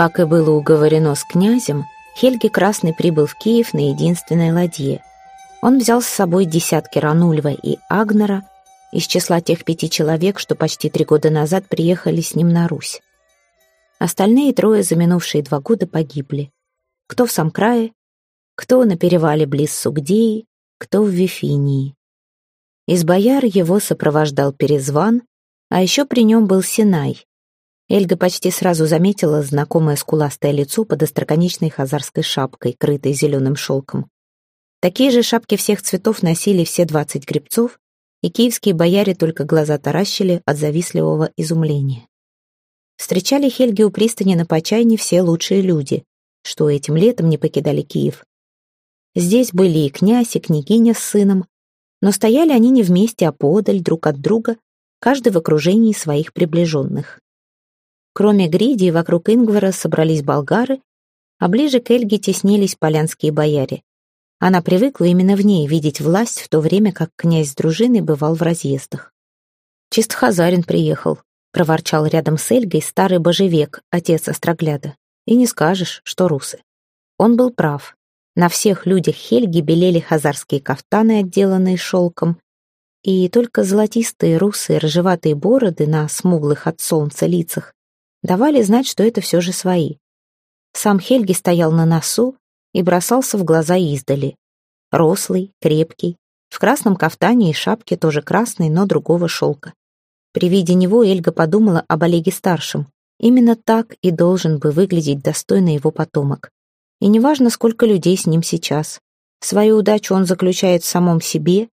Как и было уговорено с князем, Хельги Красный прибыл в Киев на единственной ладье. Он взял с собой десятки Ранульва и Агнера из числа тех пяти человек, что почти три года назад приехали с ним на Русь. Остальные трое за минувшие два года погибли. Кто в Самкрае, кто на перевале близ Сугдеи, кто в Вифинии. Из бояр его сопровождал Перезван, а еще при нем был Синай, Эльга почти сразу заметила знакомое скуластое лицо под остроконечной хазарской шапкой, крытой зеленым шелком. Такие же шапки всех цветов носили все двадцать гребцов, и киевские бояре только глаза таращили от завистливого изумления. Встречали Хельги у пристани на Почайне все лучшие люди, что этим летом не покидали Киев. Здесь были и князь, и княгиня с сыном, но стояли они не вместе, а подаль друг от друга, каждый в окружении своих приближенных. Кроме Гридии, вокруг Ингвара собрались болгары, а ближе к Эльге теснились полянские бояре. Она привыкла именно в ней видеть власть, в то время как князь с дружиной бывал в разъездах. «Чист Хазарин приехал», — проворчал рядом с Эльгой старый божевек, отец Острогляда. «И не скажешь, что русы». Он был прав. На всех людях Хельги белели хазарские кафтаны, отделанные шелком, и только золотистые русые рыжеватые бороды на смуглых от солнца лицах давали знать, что это все же свои. Сам Хельги стоял на носу и бросался в глаза издали. Рослый, крепкий, в красном кафтане и шапке тоже красной, но другого шелка. При виде него Эльга подумала об Олеге-старшем. Именно так и должен бы выглядеть достойно его потомок. И неважно, сколько людей с ним сейчас. Свою удачу он заключает в самом себе,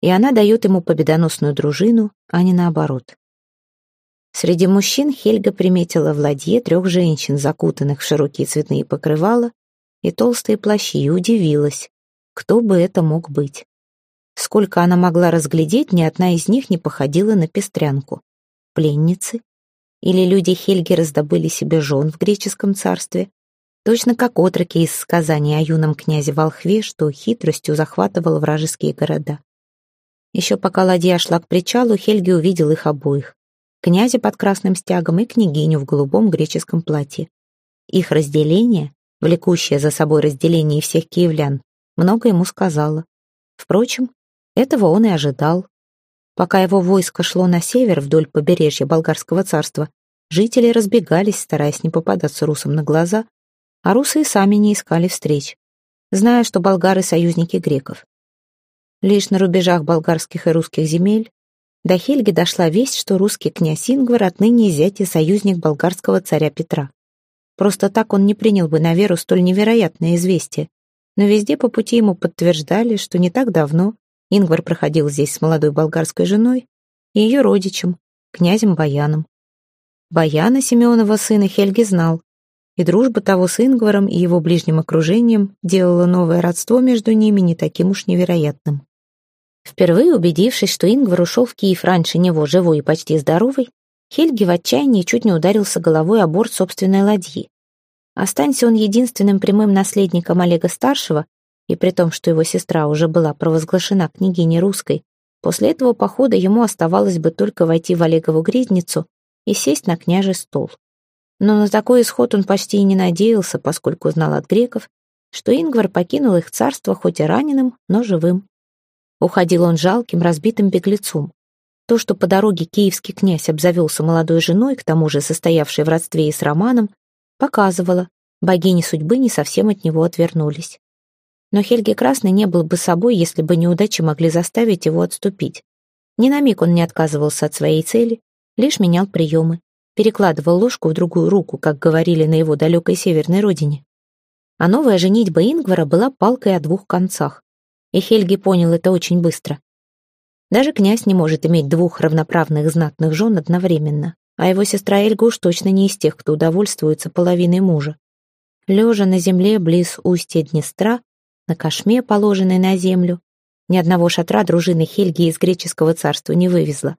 и она дает ему победоносную дружину, а не наоборот. Среди мужчин Хельга приметила в ладье трех женщин, закутанных в широкие цветные покрывала и толстые плащи, и удивилась, кто бы это мог быть. Сколько она могла разглядеть, ни одна из них не походила на пестрянку. Пленницы? Или люди Хельги раздобыли себе жен в греческом царстве? Точно как отроки из сказаний о юном князе Волхве, что хитростью захватывал вражеские города. Еще пока ладья шла к причалу, Хельги увидел их обоих князя под красным стягом и княгиню в голубом греческом платье. Их разделение, влекущее за собой разделение всех киевлян, много ему сказала. Впрочем, этого он и ожидал. Пока его войско шло на север вдоль побережья Болгарского царства, жители разбегались, стараясь не попадаться русам на глаза, а русы и сами не искали встреч, зная, что болгары — союзники греков. Лишь на рубежах болгарских и русских земель до Хельги дошла весть, что русский князь Ингвар отныне зять и союзник болгарского царя Петра. Просто так он не принял бы на веру столь невероятное известие. Но везде по пути ему подтверждали, что не так давно Ингвар проходил здесь с молодой болгарской женой и ее родичем, князем Баяном. Баяна, Семенова сына, Хельги знал, и дружба того с Ингваром и его ближним окружением делала новое родство между ними не таким уж невероятным. Впервые убедившись, что Ингвар ушел в Киев раньше него, живой и почти здоровый, Хельги в отчаянии чуть не ударился головой о борт собственной ладьи. Останься он единственным прямым наследником Олега-старшего, и при том, что его сестра уже была провозглашена княгиней русской, после этого похода ему оставалось бы только войти в Олегову гридницу и сесть на княжий стол. Но на такой исход он почти и не надеялся, поскольку знал от греков, что Ингвар покинул их царство хоть и раненым, но живым. Уходил он жалким, разбитым беглецом. То, что по дороге киевский князь обзавелся молодой женой, к тому же состоявшей в родстве и с Романом, показывало, богини судьбы не совсем от него отвернулись. Но Хельги Красный не был бы собой, если бы неудачи могли заставить его отступить. Ни на миг он не отказывался от своей цели, лишь менял приемы, перекладывал ложку в другую руку, как говорили на его далекой северной родине. А новая женитьба Ингвара была палкой о двух концах и Хельги понял это очень быстро. Даже князь не может иметь двух равноправных знатных жен одновременно, а его сестра Эльга уж точно не из тех, кто удовольствуется половиной мужа. Лежа на земле близ устья Днестра, на кошме, положенной на землю, ни одного шатра дружины Хельги из греческого царства не вывезла.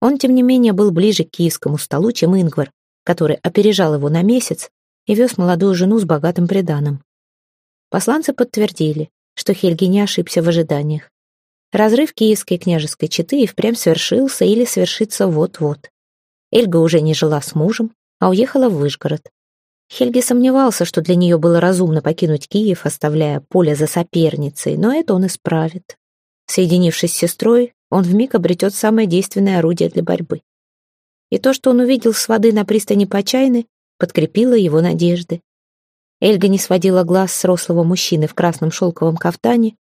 Он, тем не менее, был ближе к киевскому столу, чем Ингвар, который опережал его на месяц и вез молодую жену с богатым приданым. Посланцы подтвердили, что Хельги не ошибся в ожиданиях. Разрыв киевской княжеской четы и впрямь свершился или свершится вот-вот. Эльга уже не жила с мужем, а уехала в Выжгород. Хельги сомневался, что для нее было разумно покинуть Киев, оставляя поле за соперницей, но это он исправит. Соединившись с сестрой, он вмиг обретет самое действенное орудие для борьбы. И то, что он увидел с воды на пристани Почайны, подкрепило его надежды. Эльга не сводила глаз с рослого мужчины в красном шелковом кафтане.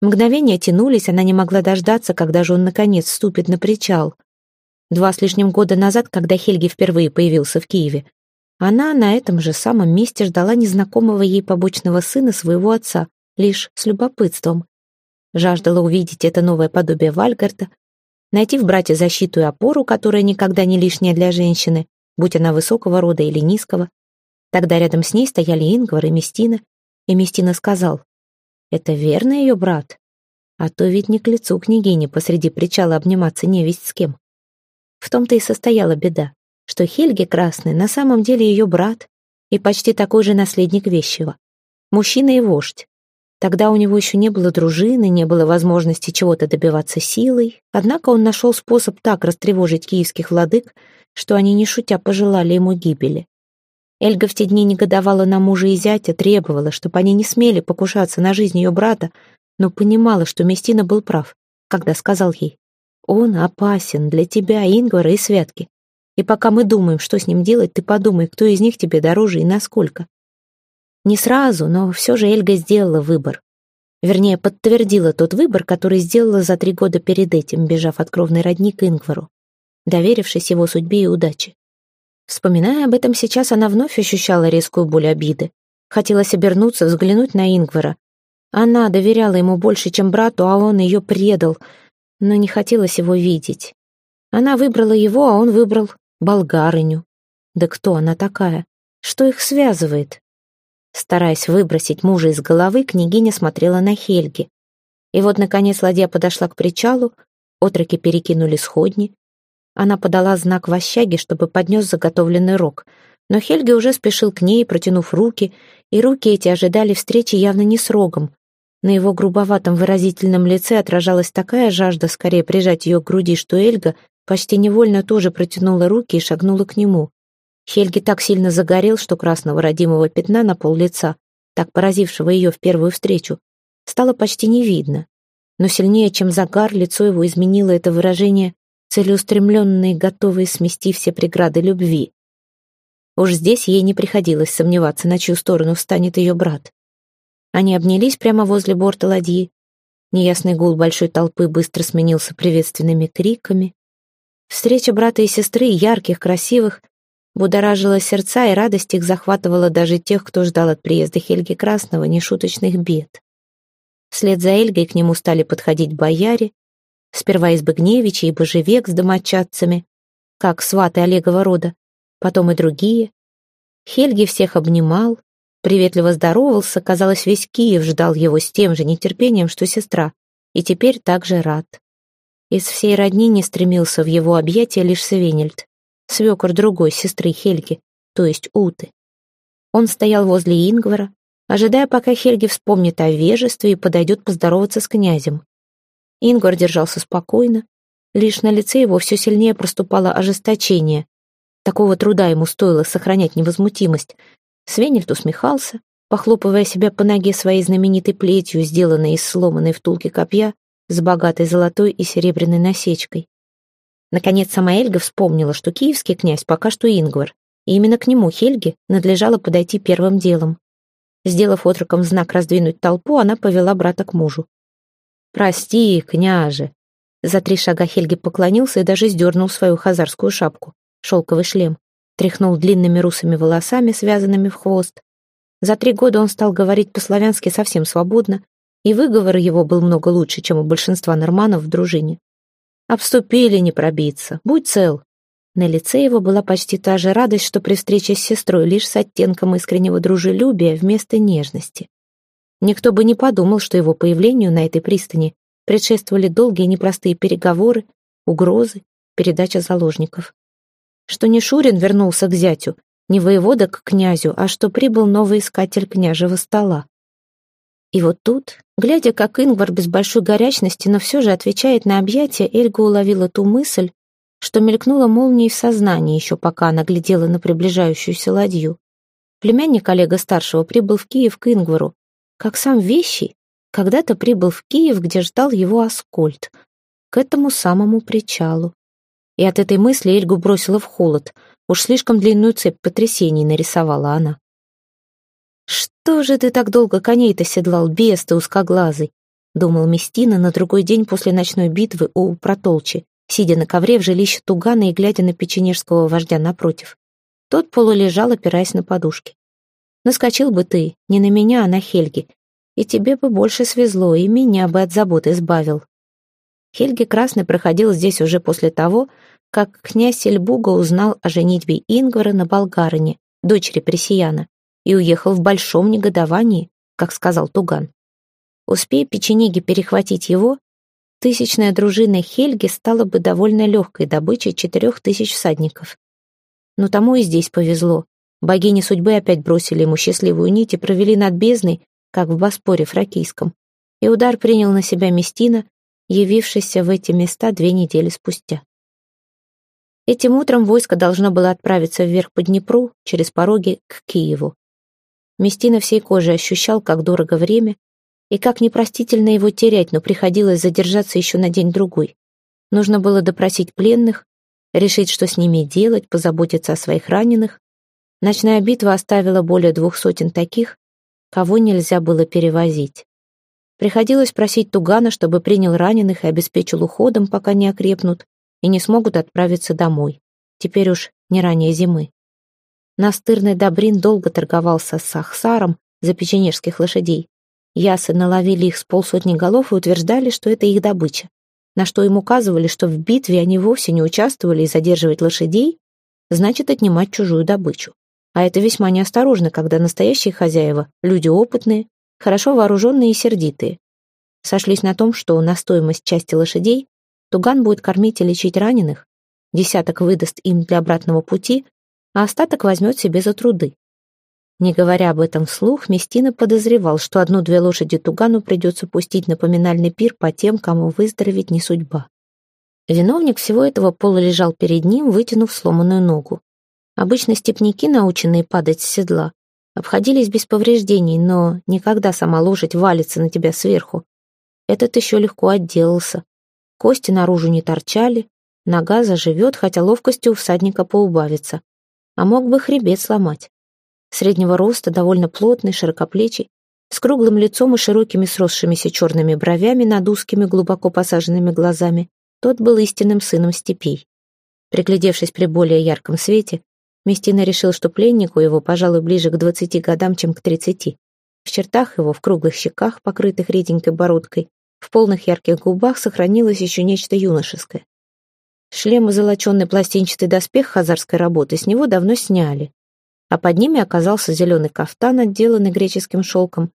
Мгновения тянулись, она не могла дождаться, когда же он, наконец, ступит на причал. Два с лишним года назад, когда Хельги впервые появился в Киеве, она на этом же самом месте ждала незнакомого ей побочного сына своего отца, лишь с любопытством. Жаждала увидеть это новое подобие Вальгарта, найти в брате защиту и опору, которая никогда не лишняя для женщины, будь она высокого рода или низкого. Тогда рядом с ней стояли Ингвар и Местина, и Местина сказал, «Это верно ее брат? А то ведь не к лицу княгини посреди причала обниматься невесть с кем». В том-то и состояла беда что Хельги Красный на самом деле ее брат и почти такой же наследник Вещего. Мужчина и вождь. Тогда у него еще не было дружины, не было возможности чего-то добиваться силой, однако он нашел способ так растревожить киевских владык, что они, не шутя, пожелали ему гибели. Эльга в те дни негодовала на мужа и зятя, требовала, чтобы они не смели покушаться на жизнь ее брата, но понимала, что Местина был прав, когда сказал ей, «Он опасен для тебя, Ингвара и Святки. И пока мы думаем, что с ним делать, ты подумай, кто из них тебе дороже и насколько. Не сразу, но все же Эльга сделала выбор. Вернее, подтвердила тот выбор, который сделала за три года перед этим, бежав от кровной родни к Ингвару, доверившись его судьбе и удаче. Вспоминая об этом сейчас, она вновь ощущала резкую боль обиды. Хотелось обернуться, взглянуть на Ингвара. Она доверяла ему больше, чем брату, а он ее предал, но не хотелось его видеть. Она выбрала его, а он выбрал болгарыню. Да кто она такая? Что их связывает? Стараясь выбросить мужа из головы, княгиня смотрела на Хельги. И вот, наконец, ладья подошла к причалу, отроки перекинули сходни. Она подала знак вощаге, чтобы поднес заготовленный рог, но Хельги уже спешил к ней, протянув руки, и руки эти ожидали встречи явно не с рогом. На его грубоватом выразительном лице отражалась такая жажда скорее прижать ее к груди, что Эльга Почти невольно тоже протянула руки и шагнула к нему. Хельги так сильно загорел, что красного родимого пятна на пол лица, так поразившего ее в первую встречу, стало почти не видно. Но сильнее, чем загар, лицо его изменило это выражение, целеустремленное и готовое смести все преграды любви. Уж здесь ей не приходилось сомневаться, на чью сторону встанет ее брат. Они обнялись прямо возле борта ладьи. Неясный гул большой толпы быстро сменился приветственными криками. Встреча брата и сестры, ярких, красивых, будоражила сердца, и радость их захватывала даже тех, кто ждал от приезда Хельги Красного нешуточных бед. Вслед за Эльгой к нему стали подходить бояре, сперва из Быгневича и Божевек с домочадцами, как сваты Олегова рода, потом и другие. Хельги всех обнимал, приветливо здоровался, казалось, весь Киев ждал его с тем же нетерпением, что сестра, и теперь также рад. Из всей родни не стремился в его объятия лишь Свенельд, свекор другой сестры Хельги, то есть Уты. Он стоял возле Ингвара, ожидая, пока Хельги вспомнит о вежестве и подойдет поздороваться с князем. Ингвар держался спокойно, лишь на лице его все сильнее проступало ожесточение. Такого труда ему стоило сохранять невозмутимость. Свенельд усмехался, похлопывая себя по ноге своей знаменитой плетью, сделанной из сломанной втулки копья, с богатой золотой и серебряной насечкой. Наконец сама Эльга вспомнила, что киевский князь пока что Ингвар, и именно к нему Хельге надлежало подойти первым делом. Сделав отроком знак раздвинуть толпу, она повела брата к мужу. «Прости, княже!» За три шага Хельги поклонился и даже сдернул свою хазарскую шапку, шелковый шлем, тряхнул длинными русыми волосами, связанными в хвост. За три года он стал говорить по-славянски совсем свободно, и выговор его был много лучше, чем у большинства норманов в дружине. Обступили не пробиться, будь цел. На лице его была почти та же радость, что при встрече с сестрой, лишь с оттенком искреннего дружелюбия вместо нежности. Никто бы не подумал, что его появлению на этой пристани предшествовали долгие непростые переговоры, угрозы, передача заложников. Что не Шурин вернулся к зятю, не воевода к князю, а что прибыл новый искатель княжего стола. И вот тут, глядя, как Ингвар без большой горячности, но все же отвечает на объятия, Эльга уловила ту мысль, что мелькнула молнией в сознании еще пока она глядела на приближающуюся ладью. Племянник Олега Старшего прибыл в Киев к Ингвару, как сам Вещий когда-то прибыл в Киев, где ждал его Аскольд, к этому самому причалу. И от этой мысли Эльгу бросила в холод. Уж слишком длинную цепь потрясений нарисовала она. «Что же ты так долго коней-то седлал, бес ты узкоглазый?» — думал Местина на другой день после ночной битвы у Протолчи, сидя на ковре в жилище Тугана и глядя на печенежского вождя напротив. Тот полулежал, опираясь на подушки. «Наскочил бы ты, не на меня, а на Хельги, и тебе бы больше свезло, и меня бы от забот избавил». Хельги Красный проходил здесь уже после того, как князь Эльбуга узнал о женитьбе Ингвара на болгарине, дочери Пресияна, и уехал в большом негодовании, как сказал Туган. Успея печенеги перехватить его, тысячная дружина Хельги стала бы довольно легкой добычей четырех тысяч всадников. Но тому и здесь повезло. Богини судьбы опять бросили ему счастливую нить и провели над бездной, как в Боспоре фракийском. И удар принял на себя Местина, явившийся в эти места две недели спустя. Этим утром войско должно было отправиться вверх по Днепру, через пороги, к Киеву. Местина всей кожей ощущал, как дорого время, и как непростительно его терять, но приходилось задержаться еще на день-другой. Нужно было допросить пленных, решить, что с ними делать, позаботиться о своих раненых. Ночная битва оставила более двух сотен таких, кого нельзя было перевозить. Приходилось просить Тугана, чтобы принял раненых и обеспечил уходом, пока не окрепнут и не смогут отправиться домой. Теперь уж не ранее зимы. Настырный Добрин долго торговался с Ахсаром за печенежских лошадей. Ясы наловили их с полсотни голов и утверждали, что это их добыча на что им указывали, что в битве они вовсе не участвовали и задерживать лошадей значит отнимать чужую добычу. А это весьма неосторожно, когда настоящие хозяева — люди опытные, хорошо вооруженные и сердитые. Сошлись на том, что на стоимость части лошадей Туган будет кормить и лечить раненых, десяток выдаст им для обратного пути, а остаток возьмет себе за труды. Не говоря об этом вслух, Местина подозревал, что одну-две лошади Тугану придется пустить на поминальный пир по тем, кому выздороветь не судьба. Виновник всего этого полулежал перед ним, вытянув сломанную ногу. Обычно степняки, наученные падать с седла, обходились без повреждений, но никогда сама лошадь валится на тебя сверху. Этот еще легко отделался. Кости наружу не торчали, нога заживет, хотя ловкостью у всадника поубавится. А мог бы хребет сломать среднего роста, довольно плотный, широкоплечий, с круглым лицом и широкими сросшимися черными бровями над узкими глубоко посаженными глазами, тот был истинным сыном степей. Приглядевшись при более ярком свете, Местина решил, что пленнику его, пожалуй, ближе к двадцати годам, чем к тридцати. В чертах его, в круглых щеках, покрытых реденькой бородкой, в полных ярких губах сохранилось еще нечто юношеское. Шлем и золоченный пластинчатый доспех хазарской работы с него давно сняли, а под ними оказался зеленый кафтан, отделанный греческим шелком,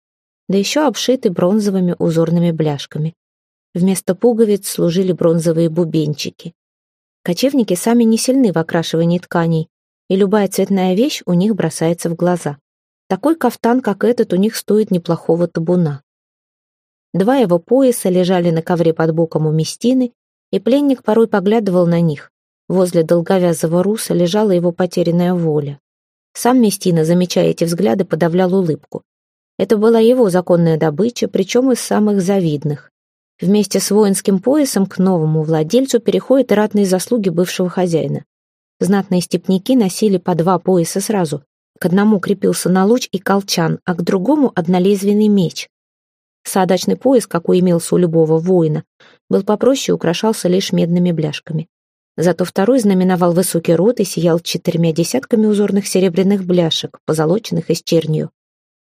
да еще обшитый бронзовыми узорными бляшками. Вместо пуговиц служили бронзовые бубенчики. Кочевники сами не сильны в окрашивании тканей, и любая цветная вещь у них бросается в глаза. Такой кафтан, как этот, у них стоит неплохого табуна. Два его пояса лежали на ковре под боком у Местины, и пленник порой поглядывал на них. Возле долговязого руса лежала его потерянная воля. Сам Местина, замечая эти взгляды, подавлял улыбку. Это была его законная добыча, причем из самых завидных. Вместе с воинским поясом к новому владельцу переходят и ратные заслуги бывшего хозяина. Знатные степняки носили по два пояса сразу. К одному крепился налуч и колчан, а к другому — однолезвенный меч. Садочный пояс, какой имелся у любого воина, был попроще и украшался лишь медными бляшками. Зато второй знаменовал высокий рот и сиял четырьмя десятками узорных серебряных бляшек, позолоченных из чернью.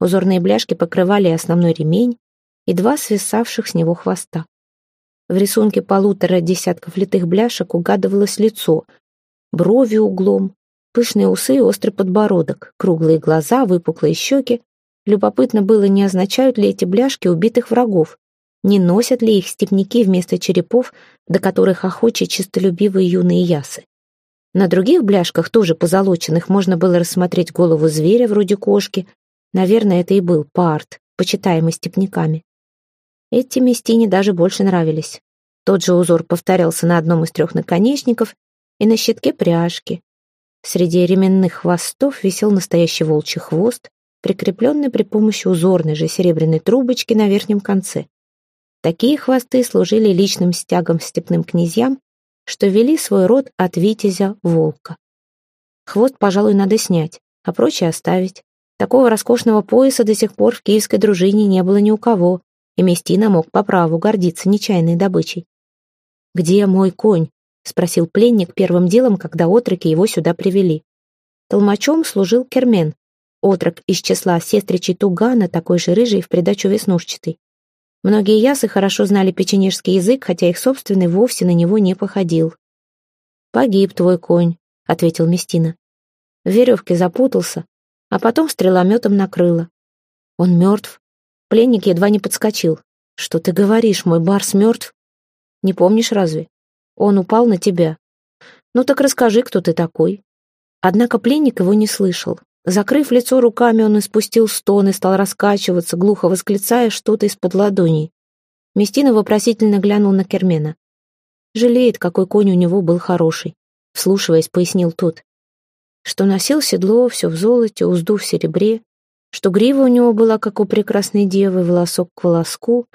Узорные бляшки покрывали основной ремень и два свисавших с него хвоста. В рисунке полутора десятков литых бляшек угадывалось лицо, брови углом, пышные усы и острый подбородок, круглые глаза, выпуклые щеки. Любопытно было, не означают ли эти бляшки убитых врагов, не носят ли их степняки вместо черепов, до которых охочи чистолюбивые юные ясы. На других бляшках, тоже позолоченных, можно было рассмотреть голову зверя вроде кошки. Наверное, это и был парт, почитаемый степняками. Эти местине даже больше нравились. Тот же узор повторялся на одном из трех наконечников и на щитке пряжки. Среди ременных хвостов висел настоящий волчий хвост, прикрепленный при помощи узорной же серебряной трубочки на верхнем конце. Такие хвосты служили личным стягом степным князьям, что вели свой род от витязя волка. Хвост, пожалуй, надо снять, а прочее оставить. Такого роскошного пояса до сих пор в киевской дружине не было ни у кого, и Местина мог по праву гордиться нечаянной добычей. «Где мой конь?» — спросил пленник первым делом, когда отроки его сюда привели. Толмачом служил Кермен, отрок из числа сестричей Тугана, такой же рыжий в придачу веснушчатый. Многие ясы хорошо знали печенежский язык, хотя их собственный вовсе на него не походил. «Погиб твой конь», — ответил Местина. В веревке запутался, а потом стрелометом накрыло. Он мертв. Пленник едва не подскочил. «Что ты говоришь, мой барс мертв?» «Не помнишь разве? Он упал на тебя. Ну так расскажи, кто ты такой». Однако пленник его не слышал. Закрыв лицо руками, он испустил стон и стал раскачиваться, глухо восклицая что-то из-под ладоней. Местина вопросительно глянул на Кермена. «Жалеет, какой конь у него был хороший», — вслушиваясь, пояснил тот. Что носил седло, все в золоте, узду в серебре, что грива у него была, как у прекрасной девы, волосок к волоску,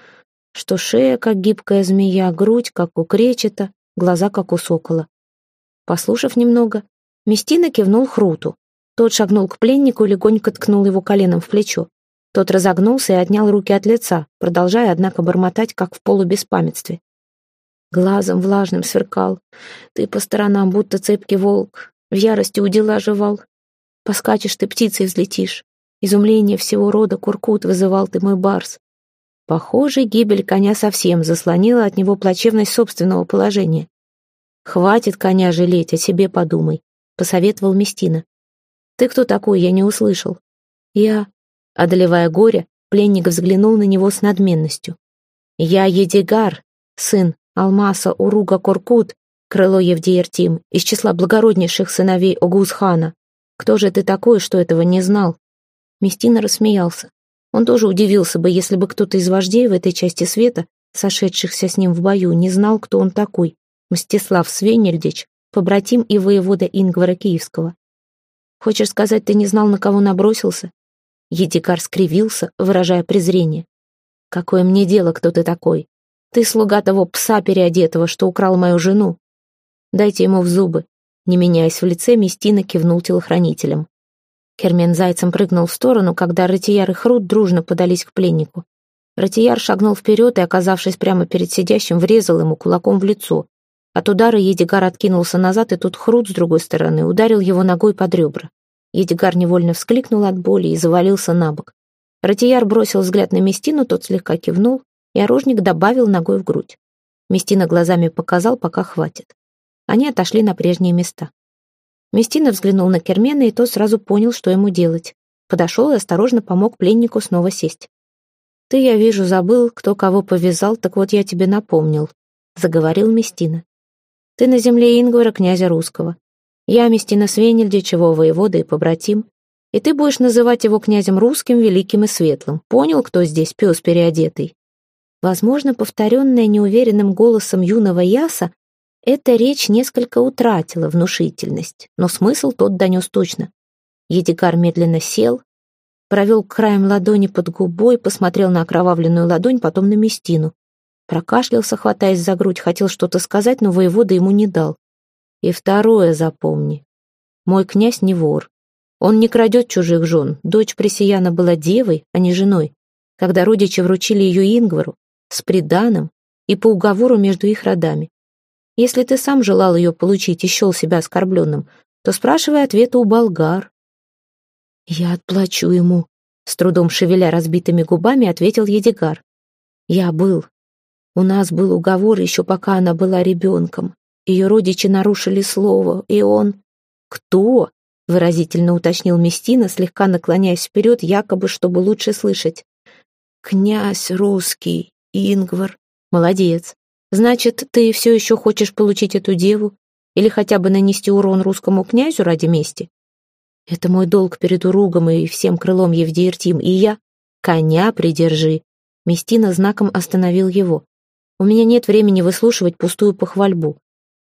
что шея, как гибкая змея, грудь, как у кречета, глаза, как у сокола. Послушав немного, Местина кивнул Хруту. Тот шагнул к пленнику и легонько ткнул его коленом в плечо. Тот разогнулся и отнял руки от лица, продолжая, однако, бормотать, как в полубеспамятстве. Глазом влажным сверкал. Ты по сторонам, будто цепкий волк. В ярости удила жевал. Поскачешь ты, птицей взлетишь. Изумление всего рода Куркут вызывал ты, мой барс. Похоже, гибель коня совсем заслонила от него плачевность собственного положения. «Хватит коня жалеть, о себе подумай», — посоветовал Местина. «Ты кто такой? Я не услышал». «Я...» Одолевая горе, пленник взглянул на него с надменностью. «Я Едигар, сын Алмаса Уруга Коркут, крыло Евдиертим, из числа благороднейших сыновей Огузхана. Кто же ты такой, что этого не знал?» Местина рассмеялся. Он тоже удивился бы, если бы кто-то из вождей в этой части света, сошедшихся с ним в бою, не знал, кто он такой. Мстислав Свенельдич, побратим и воевода Ингвара Киевского. Хочешь сказать, ты не знал, на кого набросился?» Едикар скривился, выражая презрение. «Какое мне дело, кто ты такой? Ты слуга того пса переодетого, что украл мою жену. Дайте ему в зубы». Не меняясь в лице, Местина кивнул телохранителям. Кермен зайцем прыгнул в сторону, когда Ратияр и Хрут дружно подались к пленнику. Ратияр шагнул вперед и, оказавшись прямо перед сидящим, врезал ему кулаком в лицо. От удара Едигар откинулся назад, и тут Хрут с другой стороны ударил его ногой под ребра. Едигар невольно вскликнул от боли и завалился на бок. Ратияр бросил взгляд на Местину, тот слегка кивнул, и оружник добавил ногой в грудь. Местина глазами показал, пока хватит. Они отошли на прежние места. Местина взглянул на Кермена, и тот сразу понял, что ему делать. Подошел и осторожно помог пленнику снова сесть. «Ты, я вижу, забыл, кто кого повязал, так вот я тебе напомнил», — заговорил Местина. Ты на земле Ингвара, князя русского. Я Местина Свенельдич, его воевода и побратим. И ты будешь называть его князем русским, великим и светлым. Понял, кто здесь пес переодетый?» Возможно, повторенная неуверенным голосом юного Яса, эта речь несколько утратила внушительность, но смысл тот донес точно. Едигар медленно сел, провел краем ладони под губой, посмотрел на окровавленную ладонь, потом на Местину. Прокашлялся, хватаясь за грудь, хотел что-то сказать, но воевода ему не дал. И второе запомни. Мой князь не вор. Он не крадет чужих жен. Дочь Пресияна была девой, а не женой. Когда родичи вручили ее Ингвару, с приданым и по уговору между их родами. Если ты сам желал ее получить и счел себя оскорбленным, то спрашивай ответа у болгар. Я отплачу ему, с трудом шевеля разбитыми губами, ответил Едигар. Я был у нас был уговор еще пока она была ребенком. Ее родичи нарушили слово, и он... «Кто?» — выразительно уточнил Местина, слегка наклоняясь вперед, якобы, чтобы лучше слышать. «Князь русский, Ингвар. Молодец. Значит, ты все еще хочешь получить эту деву? Или хотя бы нанести урон русскому князю ради мести? Это мой долг перед Уругом и всем крылом Евдиертим, и я... Коня придержи. Местина знаком остановил его. У меня нет времени выслушивать пустую похвальбу.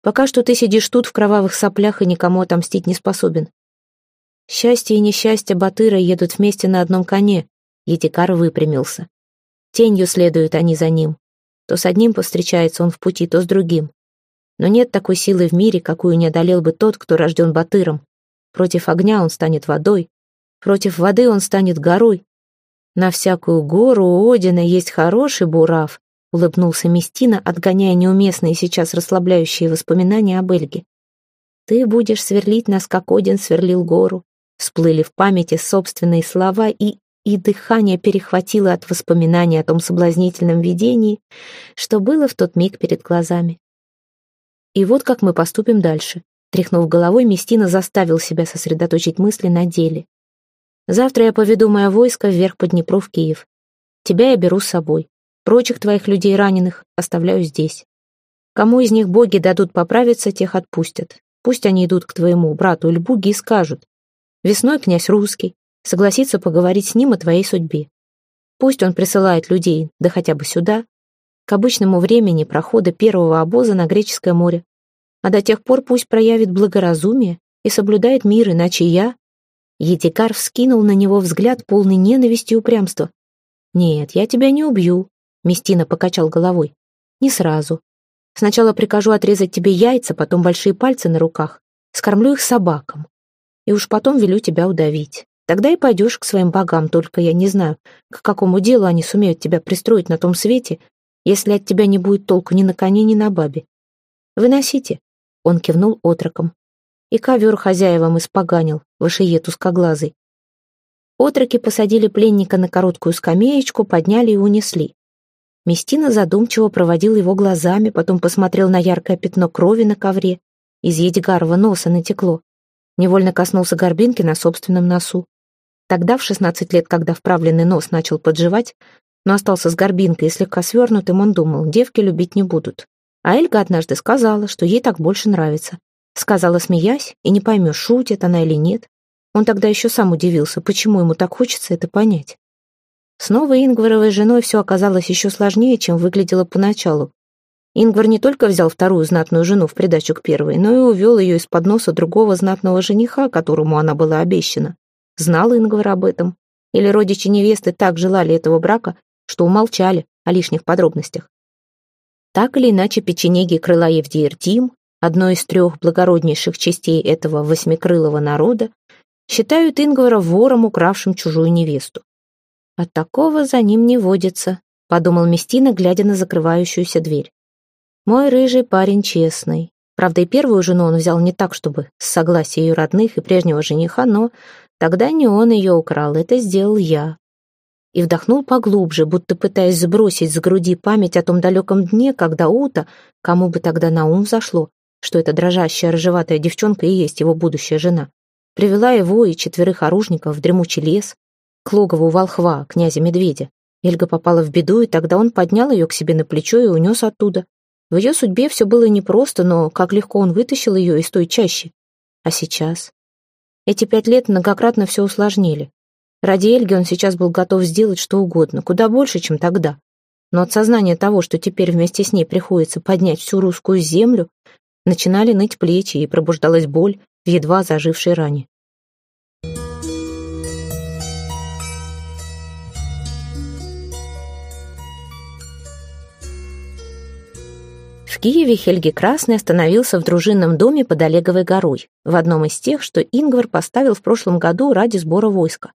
Пока что ты сидишь тут в кровавых соплях и никому отомстить не способен. Счастье и несчастье Батыра едут вместе на одном коне. Етикар выпрямился. Тенью следуют они за ним. То с одним повстречается он в пути, то с другим. Но нет такой силы в мире, какую не одолел бы тот, кто рожден Батыром. Против огня он станет водой, против воды он станет горой. На всякую гору у Одина есть хороший бурав, улыбнулся Местина, отгоняя неуместные сейчас расслабляющие воспоминания об Эльге. «Ты будешь сверлить нас, как Один сверлил гору». Всплыли в памяти собственные слова, и и дыхание перехватило от воспоминаний о том соблазнительном видении, что было в тот миг перед глазами. И вот как мы поступим дальше. Тряхнув головой, Местина заставил себя сосредоточить мысли на деле. Завтра я поведу мое войско вверх по Днепру в Киев. Тебя я беру с собой. Прочих твоих людей раненых оставляю здесь. Кому из них боги дадут поправиться, тех отпустят. Пусть они идут к твоему брату Льбуге и скажут. Весной князь русский, согласится поговорить с ним о твоей судьбе. Пусть он присылает людей, да хотя бы сюда, к обычному времени прохода первого обоза на Греческое море. А до тех пор пусть проявит благоразумие и соблюдает мир, иначе я...» Едикар вскинул на него взгляд, полный ненависти и упрямства. «Нет, я тебя не убью», — Местина покачал головой. «Не сразу. Сначала прикажу отрезать тебе яйца, потом большие пальцы на руках, скормлю их собакам, и уж потом велю тебя удавить. Тогда и пойдешь к своим богам, только я не знаю, к какому делу они сумеют тебя пристроить на том свете, если от тебя не будет толку ни на коне, ни на бабе. Выносите. Он кивнул отроком. И ковер хозяевам испоганил, вышиет узкоглазый. Отроки посадили пленника на короткую скамеечку, подняли и унесли. Местина задумчиво проводил его глазами, потом посмотрел на яркое пятно крови на ковре. Из Едигарова носа натекло. Невольно коснулся горбинки на собственном носу. Тогда, в 16 лет, когда вправленный нос начал подживать, но остался с горбинкой и слегка свернутым, он думал, девки любить не будут. А Эльга однажды сказала, что ей так больше нравится. Сказала, смеясь, и не поймешь, шутит она или нет. Он тогда еще сам удивился, почему ему так хочется это понять. Снова Ингваровой женой все оказалось еще сложнее, чем выглядело поначалу. Ингвар не только взял вторую знатную жену в придачу к первой, но и увел ее из-под носа другого знатного жениха, которому она была обещана. Знал Ингвар об этом? Или родичи невесты так желали этого брака, что умолчали о лишних подробностях? Так или иначе, печенеги крыла Евдиертим, одной из трех благороднейших частей этого восьмикрылого народа, считают Ингвара вором, укравшим чужую невесту. «От такого за ним не водится», — подумал Местина, глядя на закрывающуюся дверь. «Мой рыжий парень честный. Правда, и первую жену он взял не так, чтобы с согласия ее родных и прежнего жениха, но Тогда не он ее украл, это сделал я. И вдохнул поглубже, будто пытаясь сбросить с груди память о том далеком дне, когда Ута, кому бы тогда на ум зашло, что эта дрожащая рыжеватая девчонка и есть его будущая жена, привела его и четверых оружников в дремучий лес, к логову волхва, князя Медведя. Эльга попала в беду, и тогда он поднял ее к себе на плечо и унес оттуда. В ее судьбе все было непросто, но как легко он вытащил ее из той чащи. А сейчас? Эти пять лет многократно все усложнили. Ради Эльги он сейчас был готов сделать что угодно, куда больше, чем тогда. Но от сознания того, что теперь вместе с ней приходится поднять всю русскую землю, начинали ныть плечи и пробуждалась боль в едва зажившей ране. Киеве Хельги Красный остановился в дружинном доме под Олеговой горой, в одном из тех, что Ингвар поставил в прошлом году ради сбора войска.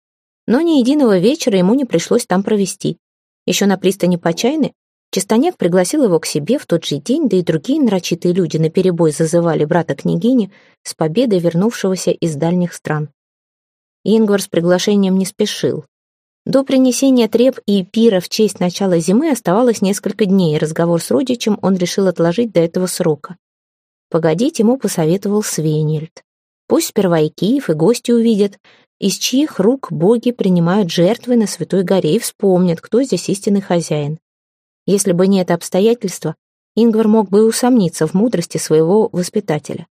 Но ни единого вечера ему не пришлось там провести. Еще на пристани Почайны Чистонек пригласил его к себе в тот же день, да и другие нарочитые люди наперебой зазывали брата княгини с победой вернувшегося из дальних стран. Ингвар с приглашением не спешил. До принесения треп и пира в честь начала зимы оставалось несколько дней, и разговор с родичем он решил отложить до этого срока. Погодить ему посоветовал Свенельд. Пусть сперва и Киев, и гости увидят, из чьих рук боги принимают жертвы на Святой горе и вспомнят, кто здесь истинный хозяин. Если бы не это обстоятельство, Ингвар мог бы усомниться в мудрости своего воспитателя.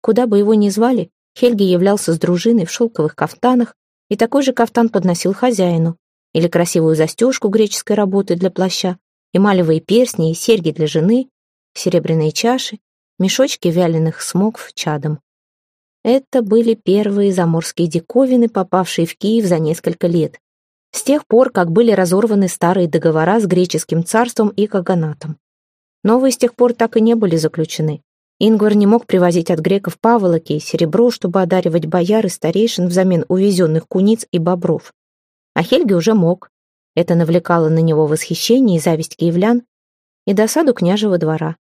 Куда бы его ни звали, Хельги являлся с дружиной в шелковых кафтанах, и такой же кафтан подносил хозяину, или красивую застежку греческой работы для плаща, эмалевые перстни и серьги для жены, серебряные чаши, мешочки вяленых смокв чадом. Это были первые заморские диковины, попавшие в Киев за несколько лет. С тех пор, как были разорваны старые договора с греческим царством и каганатом. Новые с тех пор так и не были заключены. Ингвар не мог привозить от греков паволоки и серебро, чтобы одаривать бояр и старейшин взамен увезенных куниц и бобров. А Хельги уже мог. Это навлекало на него восхищение и зависть киевлян и досаду княжего двора.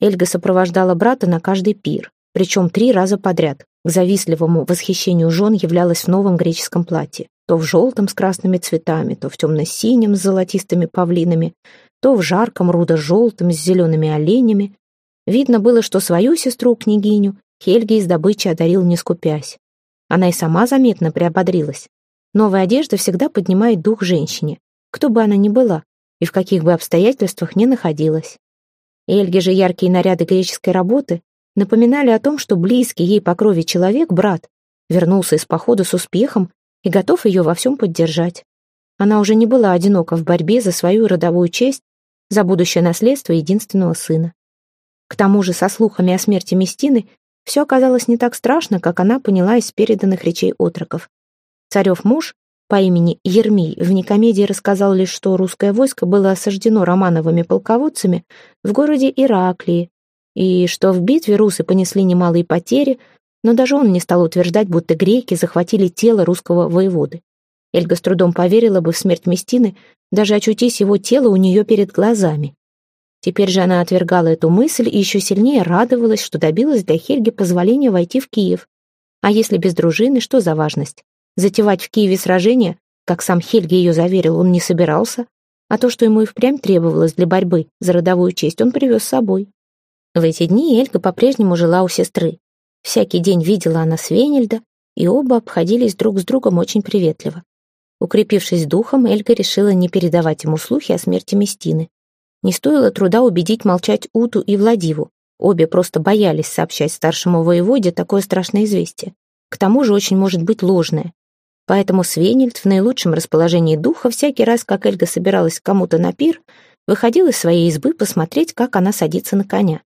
Эльга сопровождала брата на каждый пир, причем три раза подряд. К завистливому восхищению жен являлась в новом греческом платье. То в желтом с красными цветами, то в темно-синем с золотистыми павлинами, то в жарком рудо-желтом с зелеными оленями, Видно было, что свою сестру-княгиню Хельги из добычи одарил не скупясь. Она и сама заметно приободрилась. Новая одежда всегда поднимает дух женщине, кто бы она ни была и в каких бы обстоятельствах ни находилась. Эльге же яркие наряды греческой работы напоминали о том, что близкий ей по крови человек, брат, вернулся из похода с успехом и готов ее во всем поддержать. Она уже не была одинока в борьбе за свою родовую честь, за будущее наследство единственного сына. К тому же, со слухами о смерти Местины, все оказалось не так страшно, как она поняла из переданных речей отроков. Царев муж по имени Ермий в Никомедии рассказал лишь, что русское войско было осаждено романовыми полководцами в городе Ираклии, и что в битве русы понесли немалые потери, но даже он не стал утверждать, будто греки захватили тело русского воеводы. Эльга с трудом поверила бы в смерть Местины, даже очутись его тело у нее перед глазами. Теперь же она отвергала эту мысль и еще сильнее радовалась, что добилась для Хельги позволения войти в Киев. А если без дружины, что за важность? Затевать в Киеве сражение, как сам Хельги ее заверил, он не собирался, а то, что ему и впрямь требовалось для борьбы за родовую честь, он привез с собой. В эти дни Эльга по-прежнему жила у сестры. Всякий день видела она Свенельда, и оба обходились друг с другом очень приветливо. Укрепившись духом, Эльга решила не передавать ему слухи о смерти Местины. Не стоило труда убедить молчать Уту и Владиву. Обе просто боялись сообщать старшему воеводе такое страшное известие. К тому же очень может быть ложное. Поэтому Свенельд в наилучшем расположении духа всякий раз, как Эльга собиралась кому-то на пир, выходил из своей избы посмотреть, как она садится на коня.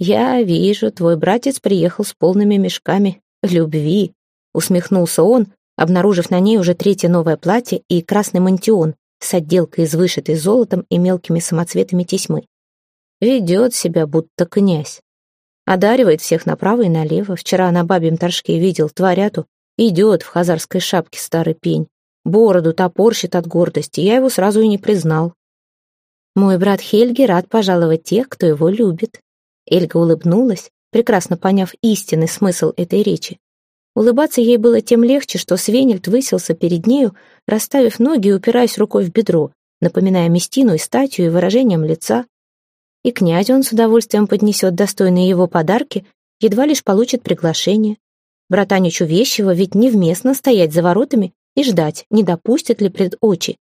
«Я вижу, твой братец приехал с полными мешками любви», усмехнулся он, обнаружив на ней уже третье новое платье и красный мантион, с отделкой из вышитой золотом и мелкими самоцветами тесьмы. Ведет себя, будто князь. Одаривает всех направо и налево. Вчера на бабьем торжке видел тваряту. Идет в хазарской шапке старый пень. Бороду топорщит от гордости. Я его сразу и не признал. Мой брат Хельги рад пожаловать тех, кто его любит. Эльга улыбнулась, прекрасно поняв истинный смысл этой речи. Улыбаться ей было тем легче, что Свенельд высился перед нею, расставив ноги и упираясь рукой в бедро, напоминая Местину и статью, и выражением лица. И князь он с удовольствием поднесет достойные его подарки, едва лишь получит приглашение. Братаничу вещего ведь невместно стоять за воротами и ждать, не допустят ли пред очи.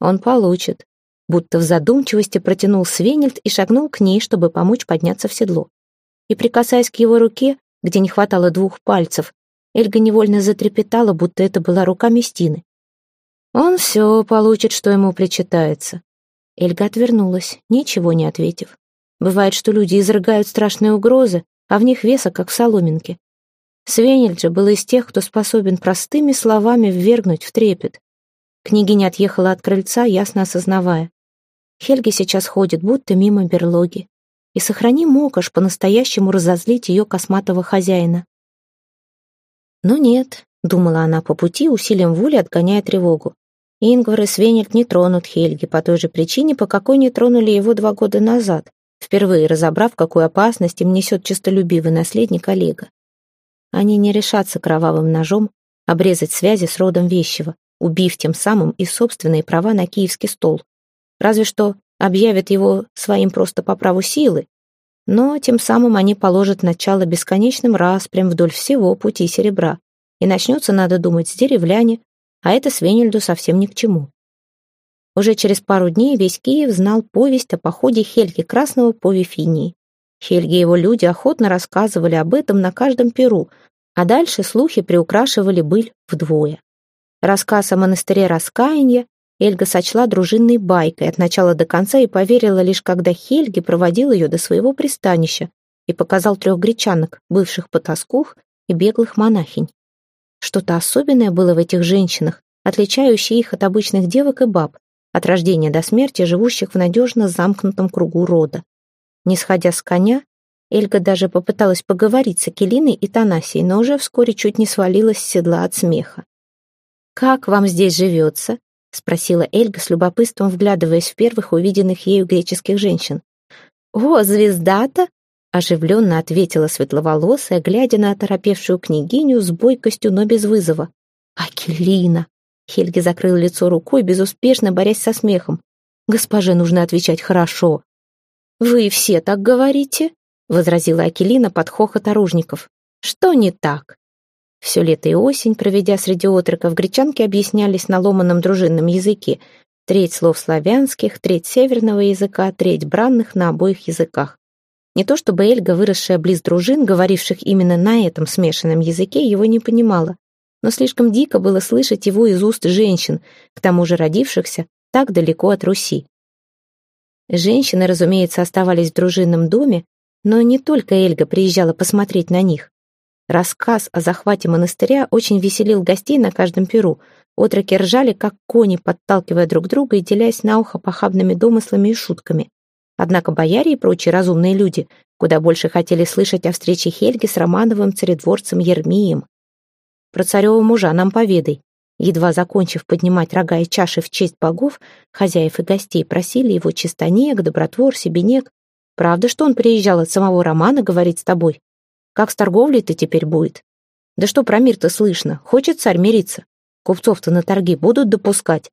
Он получит. Будто в задумчивости протянул Свенельд и шагнул к ней, чтобы помочь подняться в седло. И, прикасаясь к его руке, где не хватало двух пальцев, Эльга невольно затрепетала, будто это была рука Местины. Он все получит, что ему причитается. Эльга отвернулась, ничего не ответив. Бывает, что люди изрыгают страшные угрозы, а в них веса, как в соломинке. Свенельд же был из тех, кто способен простыми словами ввергнуть в трепет. Княгиня отъехала от крыльца, ясно осознавая. Хельги сейчас ходит, будто мимо берлоги. И сохрани Мокаш по-настоящему разозлить ее косматого хозяина. Но нет, думала она по пути, усилием воли отгоняя тревогу. Ингвар и Свенельд не тронут Хельги по той же причине, по какой не тронули его два года назад, впервые разобрав, какую опасность им несет честолюбивый наследник Олега. Они не решатся кровавым ножом обрезать связи с родом Вещего, убив тем самым и собственные права на киевский стол. Разве что объявят его своим просто по праву силы, но тем самым они положат начало бесконечным распрям вдоль всего пути серебра. И начнется, надо думать, с деревляне, а это Свенельду совсем ни к чему. Уже через пару дней весь Киев знал повесть о походе Хельги Красного по Вифинии. Хельги и его люди охотно рассказывали об этом на каждом перу, а дальше слухи приукрашивали быль вдвое. Рассказ о монастыре раскаяния Эльга сочла дружинной байкой от начала до конца и поверила лишь когда Хельги проводил ее до своего пристанища и показал трех гречанок, бывших потаскух и беглых монахинь. Что-то особенное было в этих женщинах, отличающее их от обычных девок и баб, от рождения до смерти, живущих в надежно замкнутом кругу рода. Не сходя с коня, Эльга даже попыталась поговорить с Акелиной и Танасией, но уже вскоре чуть не свалилась с седла от смеха. «Как вам здесь живется?» — спросила Эльга с любопытством, вглядываясь в первых увиденных ею греческих женщин. «О, звезда-то!» — оживленно ответила светловолосая, глядя на оторопевшую княгиню с бойкостью, но без вызова. «Акелина!» — Хельги закрыл лицо рукой, безуспешно борясь со смехом. «Госпоже нужно отвечать хорошо». «Вы все так говорите?» — возразила Акелина под хохот оружников. «Что не так?» Все лето и осень, проведя среди отроков, гречанки объяснялись на ломаном дружинном языке. Треть слов славянских, треть северного языка, треть бранных на обоих языках. Не то чтобы Эльга, выросшая близ дружин, говоривших именно на этом смешанном языке, его не понимала. Но слишком дико было слышать его из уст женщин, к тому же родившихся так далеко от Руси. Женщины, разумеется, оставались в дружинном доме, но не только Эльга приезжала посмотреть на них. Рассказ о захвате монастыря очень веселил гостей на каждом перу. Отроки ржали, как кони, подталкивая друг друга и делясь на ухо похабными домыслами и шутками. Однако бояре и прочие разумные люди куда больше хотели слышать о встрече Хельги с Романовым царедворцем Ермием. «Про царева мужа нам поведай». Едва закончив поднимать рога и чаши в честь богов, хозяев и гостей просили его чистонек, добротвор, себенек, Правда, что он приезжал от самого Романа говорить с тобой? Как с торговлей-то теперь будет? Да что про мир-то слышно? Хочет царь мириться? Купцов-то на торги будут допускать?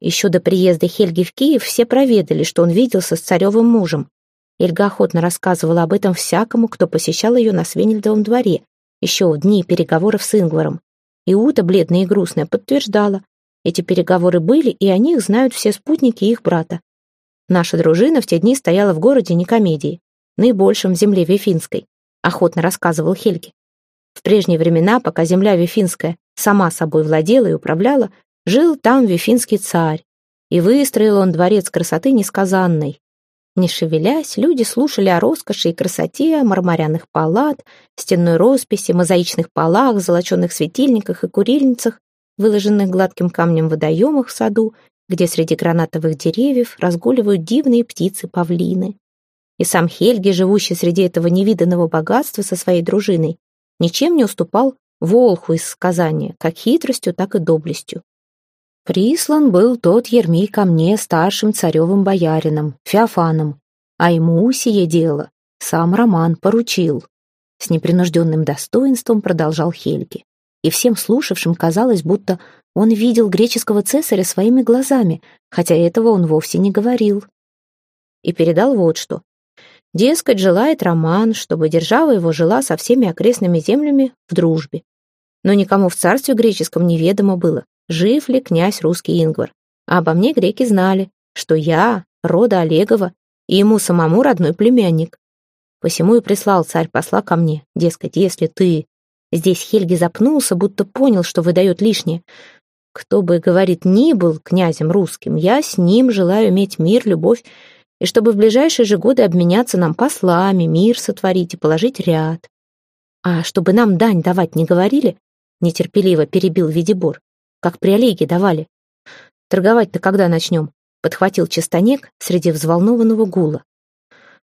Еще до приезда Хельги в Киев все проведали, что он виделся с царевым мужем. Эльга охотно рассказывала об этом всякому, кто посещал ее на Свенельдовом дворе, еще в дни переговоров с Ингваром. Иуда, бледная и грустная, подтверждала. Эти переговоры были, и о них знают все спутники их брата. Наша дружина в те дни стояла в городе Никомедии, наибольшем в земле Вифинской, охотно рассказывал Хельги. В прежние времена, пока земля Вифинская сама собой владела и управляла, жил там Вифинский царь, и выстроил он дворец красоты несказанной. Не шевелясь, люди слушали о роскоши и красоте, марморяных палат, стенной росписи, мозаичных полах, золоченных светильниках и курильницах, выложенных гладким камнем водоемах в саду где среди гранатовых деревьев разгуливают дивные птицы-павлины. И сам Хельги, живущий среди этого невиданного богатства со своей дружиной, ничем не уступал Волху из сказания, как хитростью, так и доблестью. Прислан был тот Ермей ко мне старшим царевым боярином, Феофаном, а ему сие дело сам Роман поручил. С непринужденным достоинством продолжал Хельги. И всем слушавшим казалось, будто он видел греческого цесаря своими глазами, хотя этого он вовсе не говорил. И передал вот что. Дескать, желает Роман, чтобы держава его жила со всеми окрестными землями в дружбе. Но никому в царстве греческом неведомо было, жив ли князь русский Ингвар. А обо мне греки знали, что я, рода Олегова, и ему самому родной племянник. Посему и прислал царь посла ко мне, дескать, если ты... Здесь Хельги запнулся, будто понял, что выдает лишнее. Кто бы, говорит, ни был князем русским, я с ним желаю иметь мир, любовь, и чтобы в ближайшие же годы обменяться нам послами, мир сотворить и положить ряд. А чтобы нам дань давать не говорили, нетерпеливо перебил Видибор, как при Олеге давали. Торговать-то когда начнем? Подхватил Чистонек среди взволнованного гула.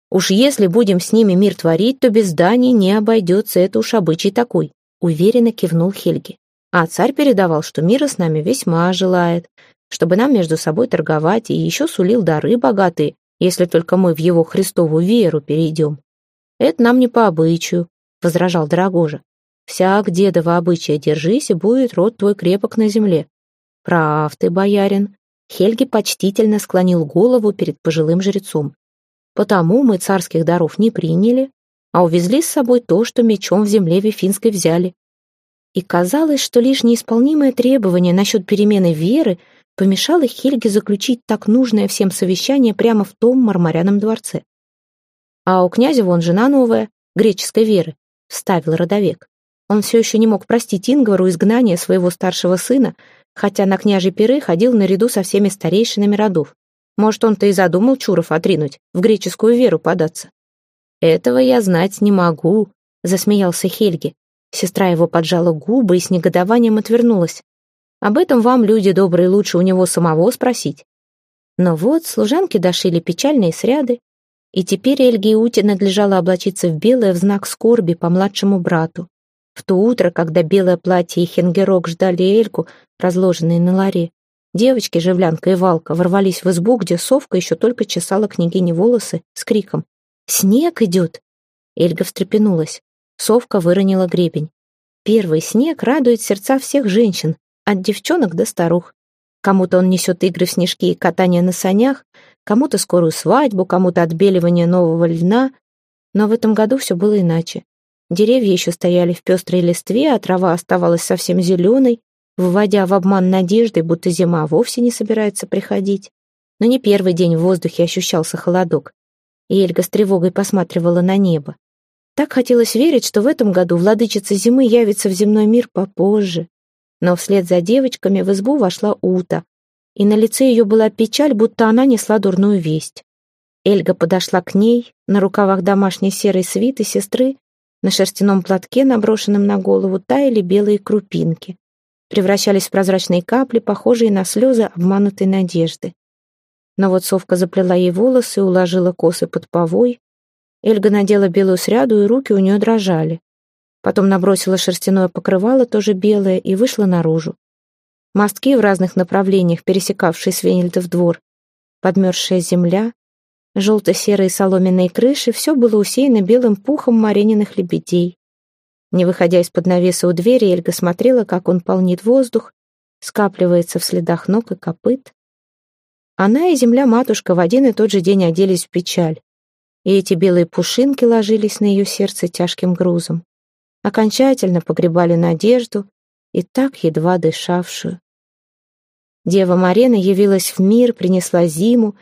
Уж если будем с ними мир творить, то без дани не обойдется, это уж обычай такой, уверенно кивнул Хельги. А царь передавал, что мира с нами весьма желает, чтобы нам между собой торговать, и еще сулил дары богатые, если только мы в его Христову веру перейдем. Это нам не по обычаю, — возражал Дорогожа. Всяк дедова обычая держись, и будет род твой крепок на земле. Прав ты, боярин. Хельги почтительно склонил голову перед пожилым жрецом. Потому мы царских даров не приняли, а увезли с собой то, что мечом в земле Вифинской взяли. И казалось, что лишь неисполнимое требование насчет перемены веры помешало Хельге заключить так нужное всем совещание прямо в том марморяном дворце. «А у князя вон жена новая, греческой веры», — вставил родовек. Он все еще не мог простить Ингвару изгнание своего старшего сына, хотя на княжий пиры ходил наряду со всеми старейшинами родов. Может, он-то и задумал Чуров отринуть, в греческую веру податься. «Этого я знать не могу», — засмеялся Хельги. Сестра его поджала губы и с негодованием отвернулась. «Об этом вам, люди добрые, лучше у него самого спросить». Но вот служанки дошили печальные сряды, и теперь Эльге и Уте надлежало облачиться в белое в знак скорби по младшему брату. В то утро, когда белое платье и хенгерок ждали Эльку, разложенные на ларе, девочки, Живлянка и Валка, ворвались в избу, где совка еще только чесала княгине волосы с криком «Снег идет!». Эльга встрепенулась. Совка выронила гребень. Первый снег радует сердца всех женщин, от девчонок до старух. Кому-то он несет игры в снежки и катание на санях, кому-то скорую свадьбу, кому-то отбеливание нового льна. Но в этом году все было иначе. Деревья еще стояли в пестрой листве, а трава оставалась совсем зеленой, вводя в обман надежды, будто зима вовсе не собирается приходить. Но не первый день в воздухе ощущался холодок, и Эльга с тревогой посматривала на небо. Так хотелось верить, что в этом году владычица зимы явится в земной мир попозже. Но вслед за девочками в избу вошла Ута, и на лице ее была печаль, будто она несла дурную весть. Эльга подошла к ней, на рукавах домашней серой свиты сестры на шерстяном платке, наброшенном на голову, таяли белые крупинки. Превращались в прозрачные капли, похожие на слезы обманутой надежды. Но вот совка заплела ей волосы уложила косы под повой. Эльга надела белую сряду, и руки у нее дрожали. Потом набросила шерстяное покрывало, тоже белое, и вышла наружу. Мостки в разных направлениях, пересекавшие Свенельдов двор, подмерзшая земля, Желто-серые соломенные крыши, все было усеяно белым пухом марениных лебедей. Не выходя из-под навеса у двери, Эльга смотрела, как он полнит воздух, скапливается в следах ног и копыт. Она и земля-матушка в один и тот же день оделись в печаль, и эти белые пушинки ложились на ее сердце тяжким грузом. Окончательно погребали надежду и так едва дышавшую. Дева Марена явилась в мир, принесла зиму,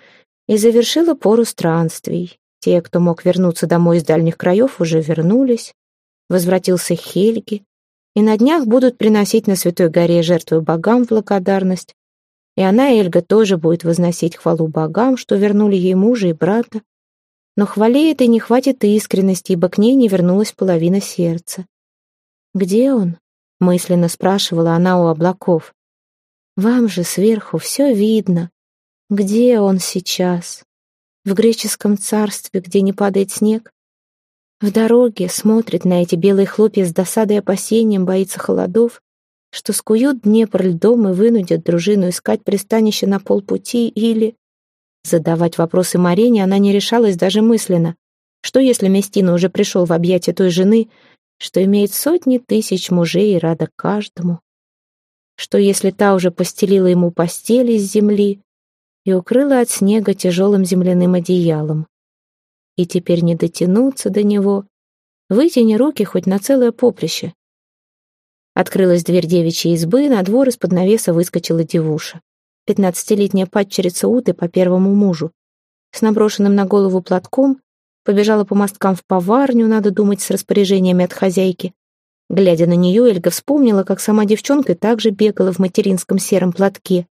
и завершила пору странствий. Те, кто мог вернуться домой из дальних краев, уже вернулись. Возвратился Хельги, и на днях будут приносить на Святой горе жертвы богам в благодарность. И она, Эльга, тоже будет возносить хвалу богам, что вернули ей мужа и брата. Но хвале этой не хватит искренности, ибо к ней не вернулась половина сердца. «Где он?» — мысленно спрашивала она у облаков. «Вам же сверху все видно. Где он сейчас? В греческом царстве, где не падает снег? В дороге смотрит на эти белые хлопья с досадой и опасением, боится холодов, что скуют Днепр льдом и вынудят дружину искать пристанище на полпути или... Задавать вопросы Марине она не решалась даже мысленно. Что если Местина уже пришел в объятия той жены, что имеет сотни тысяч мужей и рада каждому? Что если та уже постелила ему постель из земли, и укрыла от снега тяжелым земляным одеялом. И теперь не дотянуться до него, вытяни руки хоть на целое поприще. Открылась дверь девичьей избы, на двор из-под навеса выскочила девуша. Пятнадцатилетняя падчерица Уты по первому мужу. С наброшенным на голову платком побежала по мосткам в поварню, надо думать, с распоряжениями от хозяйки. Глядя на нее, Эльга вспомнила, как сама девчонка также бегала в материнском сером платке.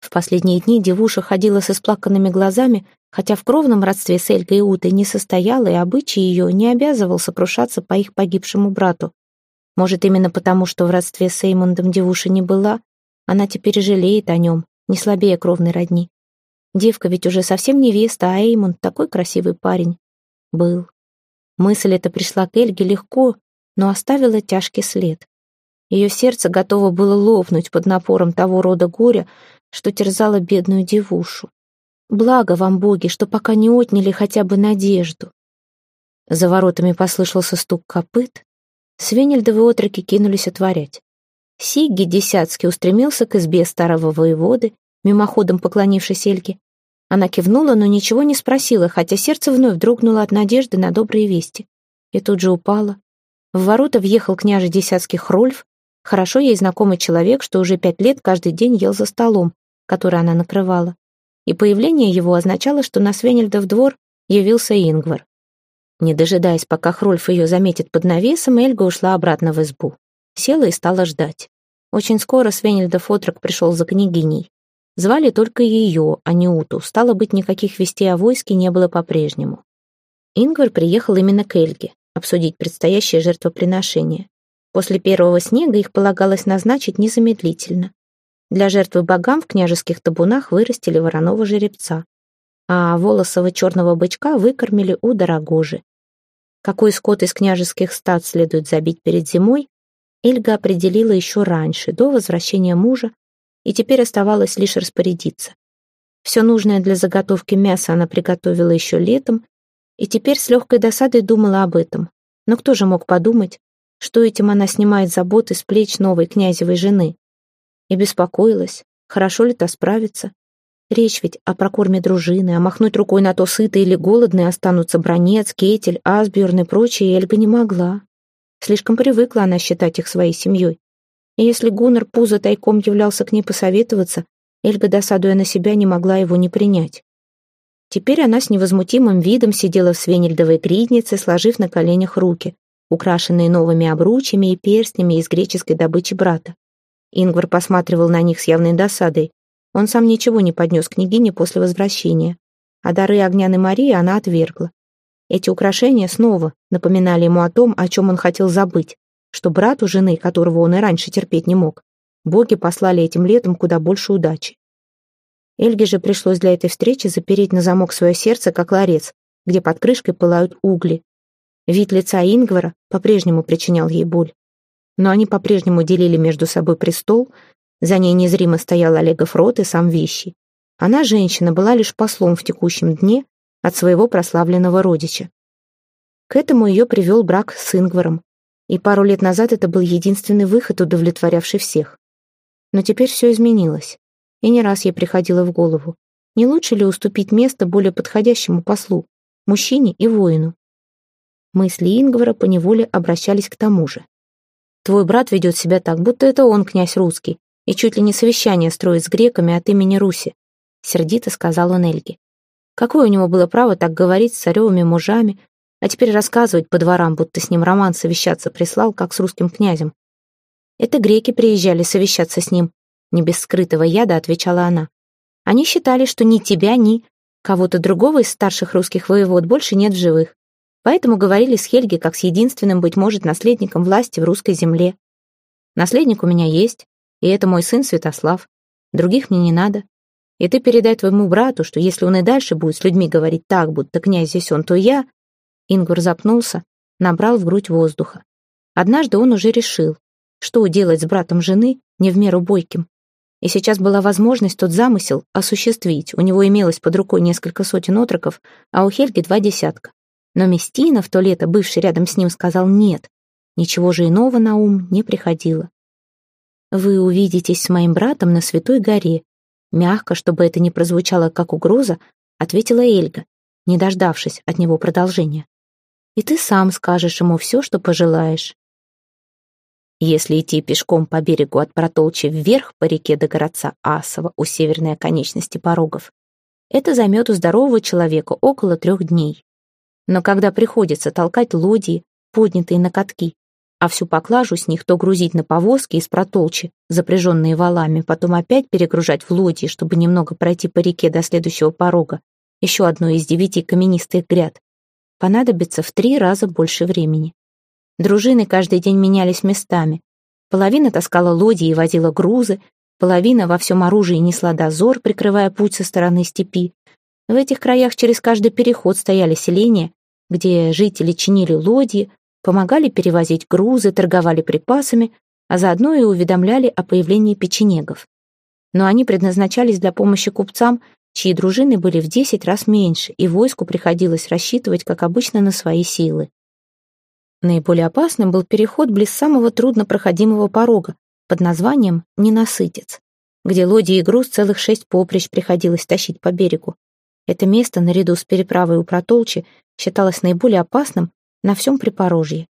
В последние дни девуша ходила с исплаканными глазами, хотя в кровном родстве с Эльгой и Утой не состояла, и обычай ее не обязывал сокрушаться по их погибшему брату. Может, именно потому, что в родстве с Эймондом девуша не была, она теперь жалеет о нем, не слабее кровной родни. Девка ведь уже совсем невеста, а Эймонд такой красивый парень. Был. Мысль эта пришла к Эльге легко, но оставила тяжкий след. Ее сердце готово было лопнуть под напором того рода горя, что терзала бедную девушу. Благо вам, боги, что пока не отняли хотя бы надежду. За воротами послышался стук копыт. Свенельдовы отроки кинулись отворять. Сигги Десяцкий устремился к избе старого воеводы, мимоходом поклонившись Эльге. Она кивнула, но ничего не спросила, хотя сердце вновь дрогнуло от надежды на добрые вести. И тут же упало. В ворота въехал княже Десяцкий Хрольф, хорошо ей знакомый человек, что уже пять лет каждый день ел за столом, который она накрывала, и появление его означало, что на Свенельдов двор явился Ингвар. Не дожидаясь, пока Хрольф ее заметит под навесом, Эльга ушла обратно в избу. Села и стала ждать. Очень скоро Свенельда Фотрак пришел за княгиней. Звали только ее, а не Уту. Стало быть, никаких вестей о войске не было по-прежнему. Ингвар приехал именно к Эльге, обсудить предстоящее жертвоприношение. После первого снега их полагалось назначить незамедлительно. Для жертвы богам в княжеских табунах вырастили вороного жеребца, а волосого черного бычка выкормили у дорогожи. Какой скот из княжеских стад следует забить перед зимой, Эльга определила еще раньше, до возвращения мужа, и теперь оставалось лишь распорядиться. Все нужное для заготовки мяса она приготовила еще летом, и теперь с легкой досадой думала об этом. Но кто же мог подумать, что этим она снимает заботы с плеч новой князевой жены? И беспокоилась, хорошо ли та справится. Речь ведь о прокорме дружины, а махнуть рукой на то, сытые или голодные останутся Бронец, Кетель, Асбjörn и прочие, Эльга не могла. Слишком привыкла она считать их своей семьей. И если Гуннар Пузо тайком являлся к ней посоветоваться, Эльга, досадуя на себя, не могла его не принять. Теперь она с невозмутимым видом сидела в свенельдовой гриднице, сложив на коленях руки, украшенные новыми обручами и перстнями из греческой добычи брата. Ингвар посматривал на них с явной досадой. Он сам ничего не поднес княгине после возвращения, а дары Огняны Марии она отвергла. Эти украшения снова напоминали ему о том, о чем он хотел забыть, что брату жены, которого он и раньше терпеть не мог, боги послали этим летом куда больше удачи. Эльге же пришлось для этой встречи запереть на замок свое сердце, как ларец, где под крышкой пылают угли. Вид лица Ингвара по-прежнему причинял ей боль. Но они по-прежнему делили между собой престол, за ней незримо стоял Олегов рот и сам вещи. Она, женщина, была лишь послом в текущем дне от своего прославленного родича. К этому ее привел брак с Ингваром, и пару лет назад это был единственный выход, удовлетворявший всех. Но теперь все изменилось, и не раз ей приходило в голову, не лучше ли уступить место более подходящему послу, мужчине и воину. Мысли Ингвара поневоле обращались к тому же. «Твой брат ведет себя так, будто это он князь русский, и чуть ли не совещание строит с греками от имени Руси», сердито сказал он Эльге. Какое у него было право так говорить с царевыми мужами, а теперь рассказывать по дворам, будто с ним роман совещаться прислал, как с русским князем. Это греки приезжали совещаться с ним, не без скрытого яда отвечала она. Они считали, что ни тебя, ни кого-то другого из старших русских воевод больше нет в живых. Поэтому говорили с Хельги как с единственным, быть может, наследником власти в русской земле. Наследник у меня есть, и это мой сын Святослав. Других мне не надо. И ты передай твоему брату, что если он и дальше будет с людьми говорить так, будто князь здесь он, то я, Ингвар запнулся, набрал в грудь воздуха. Однажды он уже решил, что делать с братом жены, не в меру бойким. И сейчас была возможность тот замысел осуществить. У него имелось под рукой несколько сотен отроков, а у Хельги два десятка. Но Местина в то лето, бывший рядом с ним, сказал «нет». Ничего же иного на ум не приходило. «Вы увидитесь с моим братом на Святой горе», мягко, чтобы это не прозвучало как угроза, ответила Эльга, не дождавшись от него продолжения и ты сам скажешь ему все, что пожелаешь. Если идти пешком по берегу от Протолчи вверх по реке до городца Асова у северной оконечности порогов, это займет у здорового человека около трех дней. Но когда приходится толкать лодии, поднятые на катки, а всю поклажу с них то грузить на повозки из Протолчи, запряженные валами, потом опять перегружать в лодии, чтобы немного пройти по реке до следующего порога, еще одной из девяти каменистых гряд, понадобится в три раза больше времени. Дружины каждый день менялись местами. Половина таскала лодии и возила грузы, половина во всем оружии несла дозор, прикрывая путь со стороны степи. В этих краях через каждый переход стояли селения, где жители чинили лодьи, помогали перевозить грузы, торговали припасами, а заодно и уведомляли о появлении печенегов. Но они предназначались для помощи купцам чьи дружины были в десять раз меньше, и войску приходилось рассчитывать, как обычно, на свои силы. Наиболее опасным был переход близ самого труднопроходимого порога под названием «Ненасытец», где лодии и груз целых шесть поприщ приходилось тащить по берегу. Это место, наряду с переправой у Протолчи, считалось наиболее опасным на всем Припорожье.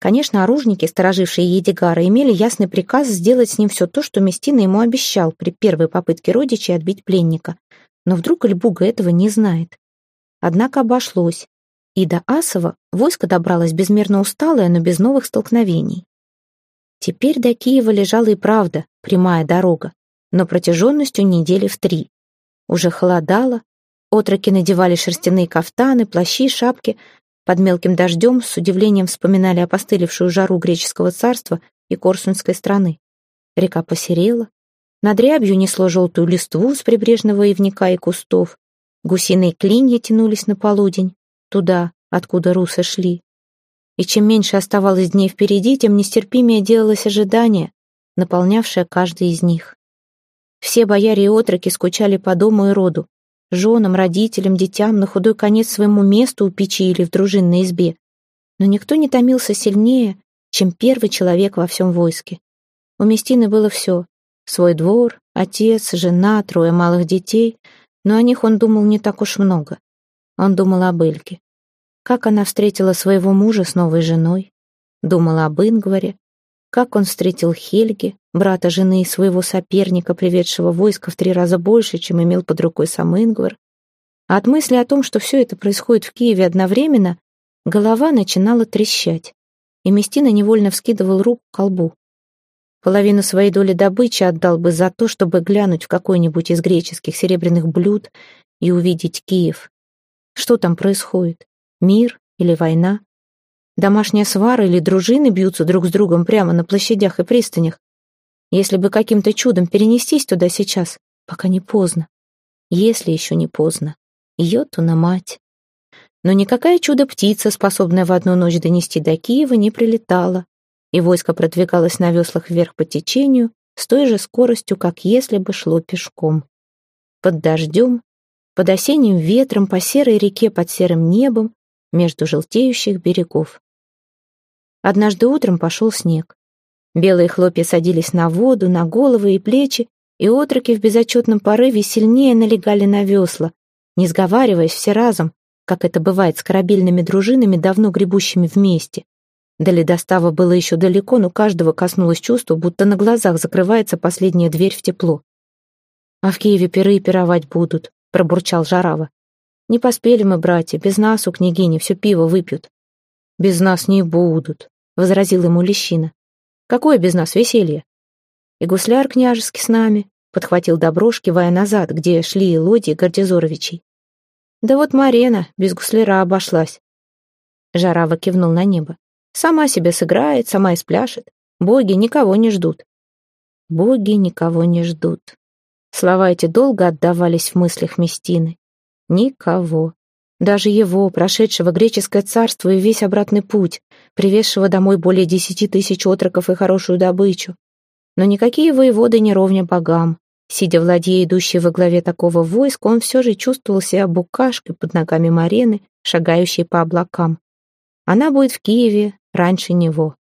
Конечно, оружники, сторожившие Едигара, имели ясный приказ сделать с ним все то, что Местина ему обещал при первой попытке родичей отбить пленника. Но вдруг Альбуга этого не знает. Однако обошлось, и до Асова войско добралось безмерно усталое, но без новых столкновений. Теперь до Киева лежала и правда прямая дорога, но протяженностью недели в три. Уже холодало, отроки надевали шерстяные кафтаны, плащи, шапки, под мелким дождем с удивлением вспоминали опостылевшую жару греческого царства и Корсунской страны. Река посерела, над рябью несло желтую листву с прибрежного ивника и кустов, гусиные клинья тянулись на полудень, туда, откуда русы шли. И чем меньше оставалось дней впереди, тем нестерпимее делалось ожидание, наполнявшее каждый из них. Все бояре и отроки скучали по дому и роду, женам, родителям, детям, на худой конец своему месту у печи или в дружинной избе. Но никто не томился сильнее, чем первый человек во всем войске. У Местины было все — свой двор, отец, жена, трое малых детей, но о них он думал не так уж много. Он думал об Эльке. Как она встретила своего мужа с новой женой, думала об Ингваре, как он встретил Хельги, брата жены и своего соперника, приведшего войско в три раза больше, чем имел под рукой сам Ингвар. А от мысли о том, что все это происходит в Киеве одновременно, голова начинала трещать, и Местина невольно вскидывал руку к колбу. Половину своей доли добычи отдал бы за то, чтобы глянуть в какой-нибудь из греческих серебряных блюд и увидеть Киев. Что там происходит? Мир или война? Домашняя свара или дружины бьются друг с другом прямо на площадях и пристанях? Если бы каким-то чудом перенестись туда сейчас, пока не поздно. Если еще не поздно. Йотуна мать. Но никакая чудо-птица, способная в одну ночь донести до Киева, не прилетала, и войско продвигалось на веслах вверх по течению с той же скоростью, как если бы шло пешком. Под дождем, под осенним ветром, по серой реке под серым небом, между желтеющих берегов. Однажды утром пошел снег. Белые хлопья садились на воду, на головы и плечи, и отроки в безотчетном порыве сильнее налегали на весла, не сговариваясь все разом, как это бывает с корабельными дружинами, давно гребущими вместе. До ледостава было еще далеко, но каждого коснулось чувство, будто на глазах закрывается последняя дверь в тепло. «А в Киеве пиры и пировать будут», — пробурчал Жарава. Не поспели мы, братья, без нас у княгини все пиво выпьют. Без нас не будут, возразил ему Лещина. Какое без нас веселье? И гусляр княжеский с нами, подхватил Доброш, кивая назад, где шли лодии Гордизоровичей. Да вот Марена без гусляра обошлась. Жарава кивнул на небо. Сама себе сыграет, сама и спляшет. Боги никого не ждут. Боги никого не ждут. Слова эти долго отдавались в мыслях Местины. Никого. Даже его, прошедшего греческое царство и весь обратный путь, привезшего домой более десяти тысяч отроков и хорошую добычу. Но никакие воеводы не ровня богам. Сидя в ладье, идущей во главе такого войска, он все же чувствовал себя букашкой под ногами Марены, шагающей по облакам. Она будет в Киеве раньше него.